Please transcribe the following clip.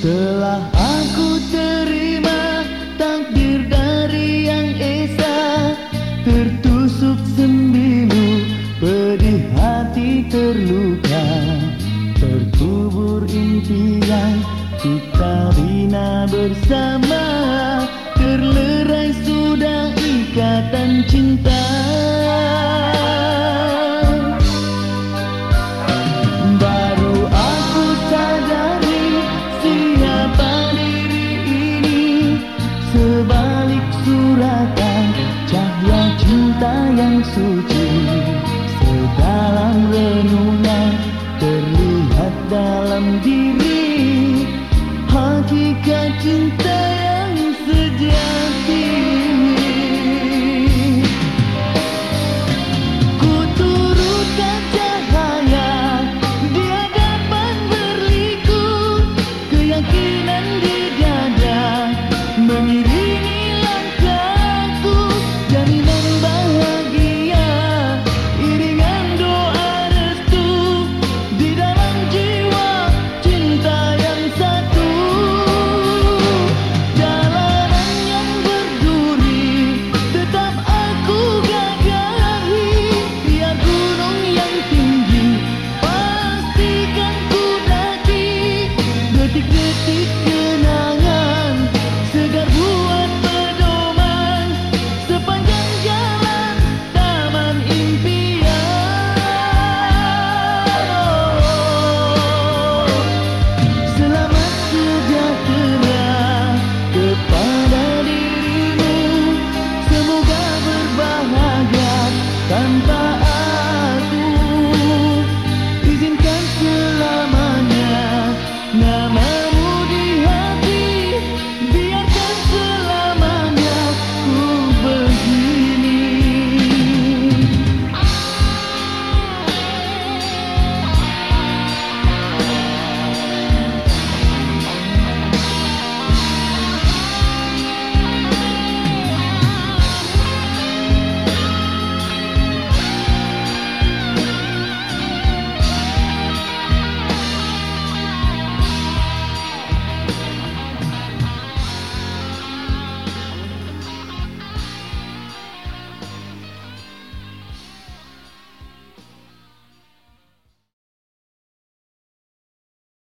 Telah aku terima takdir dari yang esa Tertusuk sembilu pedih hati terluka. Terkubur impian kita bina bersama yang suci Sedalam renungan terlihat dalam diri. Hakikat cinta yang sejati